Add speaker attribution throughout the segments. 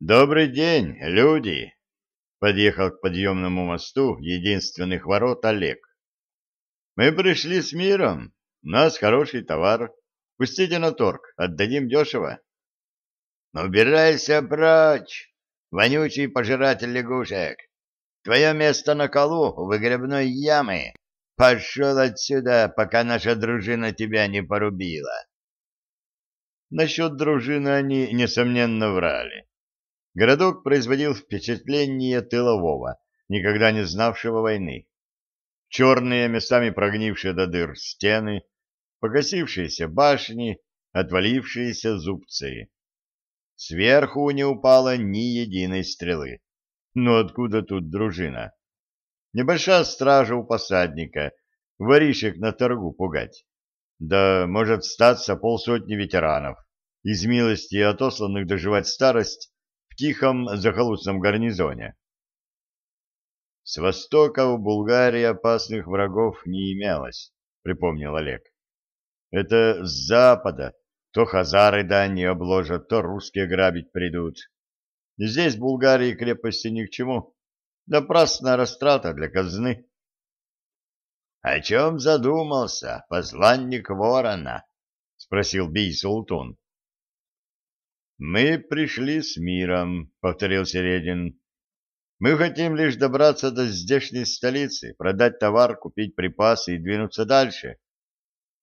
Speaker 1: Добрый день, люди! Подъехал к подъемному мосту единственных ворот Олег. Мы пришли с миром. У нас хороший товар. Пустите на торг, отдадим дешево.
Speaker 2: Убирайся прочь, вонючий пожиратель лягушек. Твое место на колу у выгребной ямы. Пошел отсюда, пока наша дружина тебя не порубила.
Speaker 1: Насчет дружины они, несомненно, врали. Городок производил впечатление тылового, никогда не знавшего войны. Черные, местами прогнившие до дыр стены, покосившиеся башни, отвалившиеся зубцы. Сверху не упало ни единой стрелы. Но откуда тут дружина? Небольшая стража у посадника, воришек на торгу пугать. Да, может, статься полсотни ветеранов, из милости отосланных доживать старость тихом захолустном гарнизоне. С востока у Булгарии опасных врагов не имелось, припомнил Олег. Это с запада то хазары дани обложат, то русские грабить придут. Здесь Булгарии крепости ни к чему. Напрасная растрата для казны.
Speaker 2: — О чем задумался посланник ворона? — спросил Бий Султун.
Speaker 1: — Мы пришли с миром, — повторил Середин. — Мы хотим лишь добраться до здешней столицы, продать товар, купить припасы и двинуться дальше.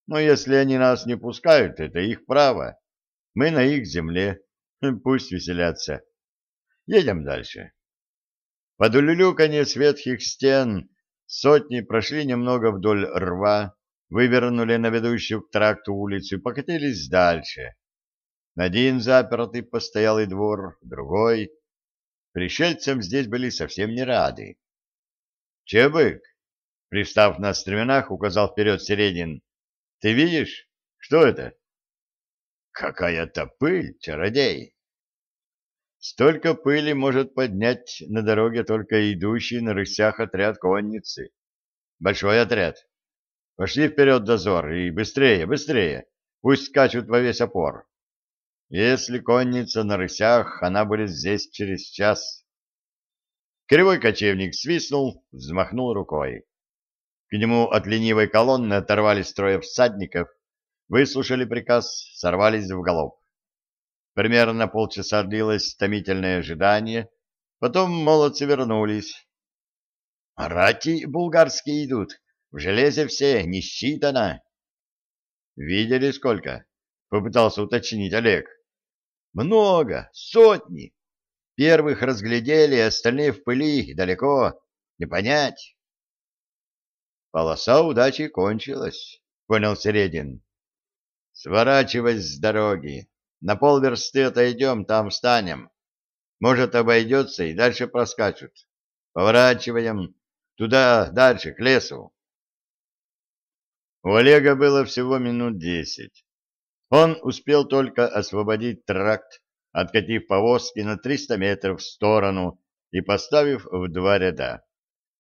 Speaker 1: Но если они нас не пускают, это их право. Мы на их земле. Пусть веселятся. Едем дальше. Под улюлюканье с стен сотни прошли немного вдоль рва, вывернули на ведущую к тракту улицу и покатились дальше. Один запертый постоялый двор, другой. Пришельцам здесь были совсем не рады. «Чебык!» — пристав на стременах, указал вперед Середин. Ты видишь? Что это?
Speaker 2: Какая-то пыль, чародей.
Speaker 1: Столько пыли может поднять на дороге только идущий на рысях отряд конницы. Большой отряд. Пошли вперед дозор и быстрее, быстрее. Пусть скачут во весь опор. Если конница на рысях, она будет здесь через час. Кривой кочевник свистнул, взмахнул рукой. К нему от ленивой колонны оторвались трое всадников, выслушали приказ, сорвались в галоп. Примерно полчаса длилось томительное ожидание, потом молодцы вернулись.
Speaker 2: — Рати булгарские идут, в железе все, не считано.
Speaker 1: — Видели сколько? — попытался уточнить Олег.
Speaker 2: — Много, сотни. Первых разглядели, остальные в пыли, далеко, не понять.
Speaker 1: Полоса удачи кончилась, понял Середин. Сворачивай с дороги. На полверсты отойдем, там встанем. Может, обойдется и дальше проскачут. Поворачиваем. Туда, дальше, к лесу. У Олега было всего минут десять. Он успел только освободить тракт, откатив повозки на триста метров в сторону и поставив в два ряда.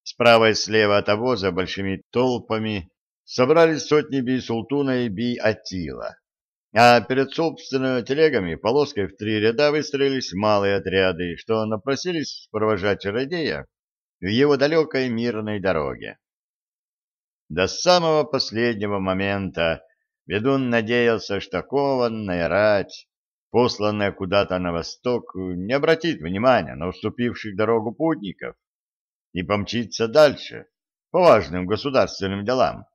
Speaker 1: Справа и слева от обоза большими толпами собрались сотни бий-султуна и бий-атила. А перед собственными телегами полоской в три ряда выстроились малые отряды, что напросились провожать чародея в его далекой мирной дороге. До самого последнего момента ведун надеялся, что кованная рать, посланная куда-то на восток, не обратит внимания на уступивших дорогу путников и помчится дальше по важным государственным делам.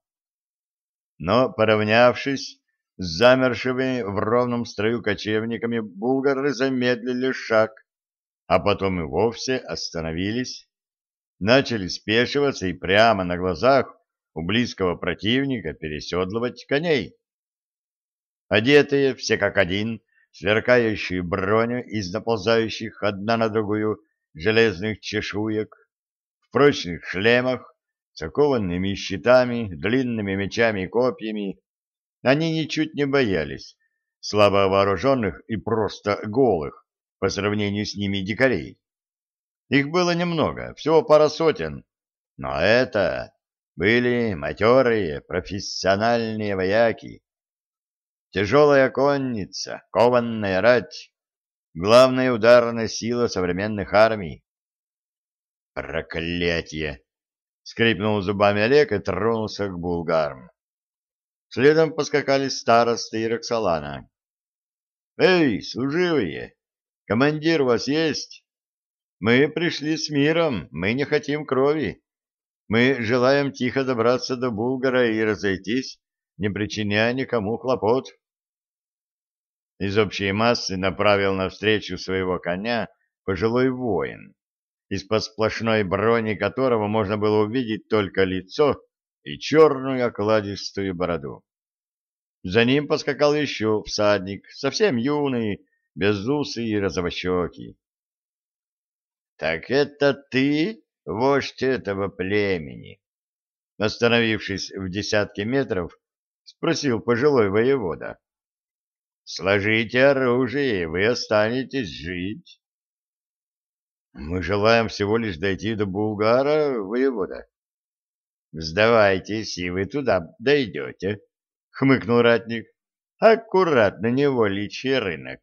Speaker 1: Но, поравнявшись с замершими в ровном строю кочевниками, булгары замедлили шаг, а потом и вовсе остановились, начали спешиваться и прямо на глазах у близкого противника переседлывать коней. Одетые все как один, сверкающие броню из наползающих одна на другую железных чешуек, прочных шлемах, с окованными щитами, длинными мечами и копьями, они ничуть не боялись слабо вооруженных и просто голых по сравнению с ними дикарей. Их было немного, всего пара сотен, но это были матерые профессиональные вояки. Тяжелая конница, кованная рать, главная ударная сила современных армий. Проклятие! Скрипнул зубами Олег и тронулся к булгарам. Следом поскакали старосты и Роксолана. «Эй, служивые! Командир у вас есть? Мы пришли с миром, мы не хотим крови. Мы желаем тихо добраться до Булгара и разойтись, не причиняя никому хлопот». Из общей массы направил навстречу своего коня пожилой воин из-под сплошной брони которого можно было увидеть только лицо и черную окладистую бороду. За ним поскакал еще всадник, совсем юный, безусый и розовощекий. — Так это ты, вождь этого племени? Остановившись в десятке метров, спросил пожилой воевода. — Сложите оружие, вы останетесь жить. Мы желаем всего лишь дойти до Булгара, воевода. Сдавайтесь, и вы туда дойдете, — хмыкнул ратник. Аккуратно не воличий рынок.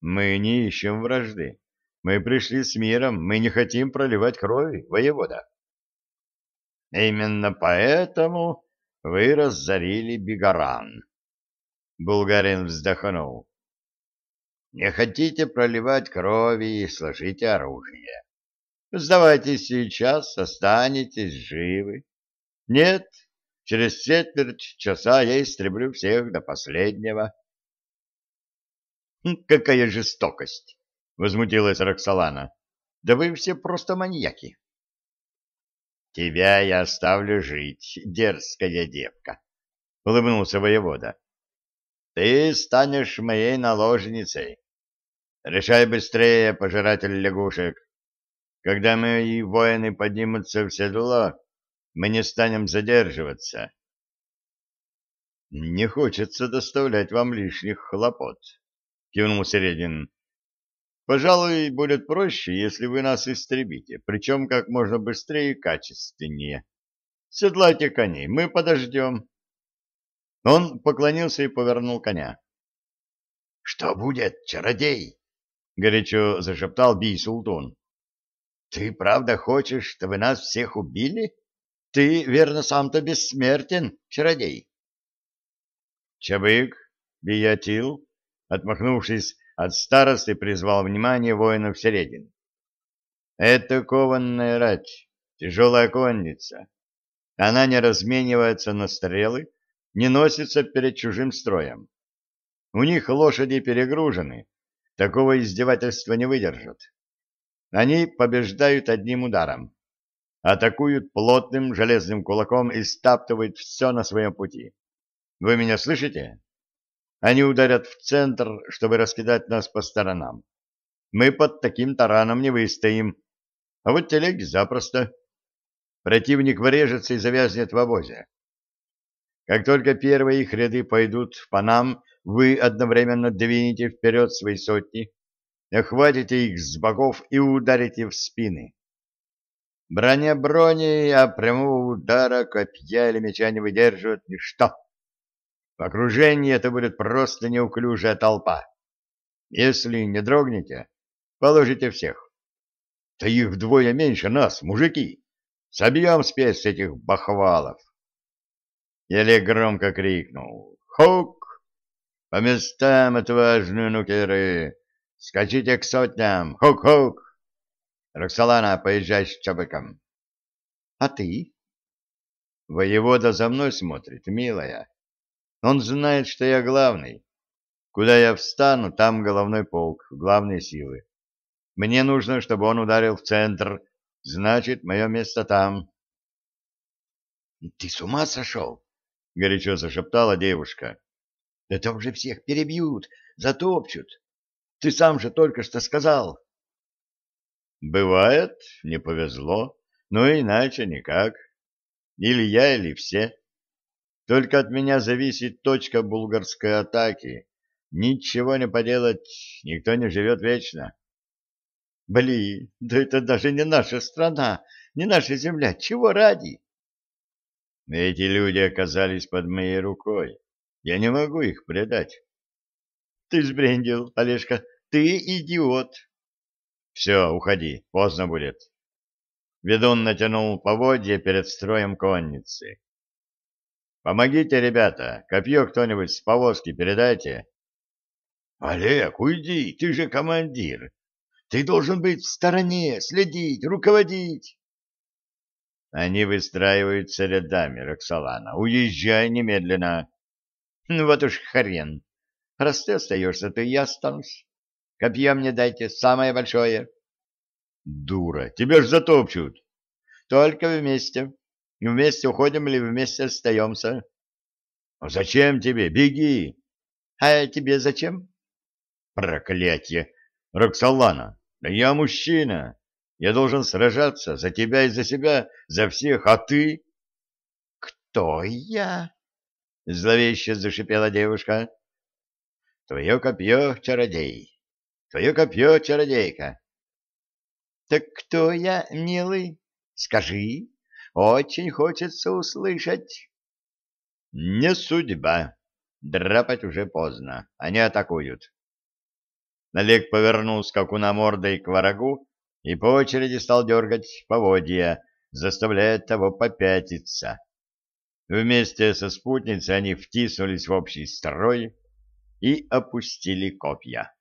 Speaker 1: Мы не ищем вражды. Мы пришли с миром, мы не хотим проливать крови, воевода. Именно поэтому вы разорили Бигаран. Булгарин вздохнул. Не хотите проливать крови, сложите оружие. Сдавайтесь сейчас, останетесь живы. Нет, через четверть часа я истреблю всех до последнего. Какая жестокость! Возмутилась Роксолана. Да вы все просто маньяки. Тебя я оставлю жить, дерзкая девка, улыбнулся воевода. Ты станешь моей наложницей. Решай быстрее, пожиратель лягушек. Когда мои воины поднимутся в седло, мы не станем задерживаться. Не хочется доставлять вам лишних хлопот, кивнул Середин. Пожалуй, будет проще, если вы нас истребите, причем как можно быстрее и качественнее. Седлайте коней, мы подождем. Он поклонился и повернул коня. — Что будет, чародей? — горячо зашептал Бий-Султун. — Ты правда хочешь, чтобы нас всех убили? Ты, верно, сам-то бессмертен, чародей. Чабык, Биятил, отмахнувшись от старосты, призвал внимание воинов середин. Это кованная рать, тяжелая конница. Она не разменивается на стрелы, не носится перед чужим строем. У них лошади перегружены, такого издевательства не выдержат. Они побеждают одним ударом, атакуют плотным железным кулаком и стаптывают все на своем пути. Вы меня слышите? Они ударят в центр, чтобы раскидать нас по сторонам. Мы под таким тараном не выстоим, а вот телеги запросто. Противник врежется и завязнет в обозе. Как только первые их ряды пойдут по нам, вы одновременно двинете вперед свои сотни, охватите их с боков и ударите в спины. Броня брони, а прямого удара копья или меча не выдерживает ничто. В окружении это будет просто неуклюжая толпа. Если не дрогнете, положите всех. Да их вдвое меньше нас, мужики. Собьем спесь этих бахвалов. Еле громко крикнул. «Хук! По местам отважные нукеры! Скачите к сотням! Хук-хук!» «Роксолана, поезжай с Чабыком!» «А ты?» «Воевода за мной смотрит, милая. Он знает, что я главный. Куда я встану, там головной полк, главные силы. Мне нужно, чтобы он ударил в центр, значит, мое место там». «Ты с ума сошел?» — горячо зашептала девушка. — Да там же всех перебьют, затопчут. Ты сам же только что сказал. — Бывает, не повезло, но иначе никак. Или я, или все. Только от меня зависит точка булгарской атаки. Ничего не поделать, никто не живет вечно. Блин, да это даже не наша страна, не наша земля. Чего ради? Эти люди оказались под моей рукой. Я не могу их предать. Ты сбрендил, Олежка, ты идиот. Все, уходи, поздно будет. Ведун натянул поводья перед строем конницы. Помогите, ребята, копье кто-нибудь с повозки передайте.
Speaker 2: Олег, уйди, ты же командир. Ты должен быть в стороне, следить, руководить.
Speaker 1: Они выстраиваются рядами, Роксолана. Уезжай немедленно. Ну вот уж хрен. Раз ты остаешься, то я останусь. Копье мне дайте, самое большое. Дура, тебя ж затопчут. Только вместе. Вместе уходим или вместе остаемся? Зачем тебе? Беги. А тебе зачем? Проклятье! Роксолана, я мужчина. Я должен сражаться за тебя и за себя, за всех, а ты... Кто я? Зловеще зашипела девушка. Твое копье, чародей. Твое копье, чародейка. Так кто я, милый? Скажи. Очень хочется услышать. Не судьба. Драпать уже поздно. Они атакуют. Олег повернул скакуна мордой к врагу и по очереди стал дергать поводья, заставляя того попятиться. Вместе со спутницей они втиснулись в общий строй и опустили копья.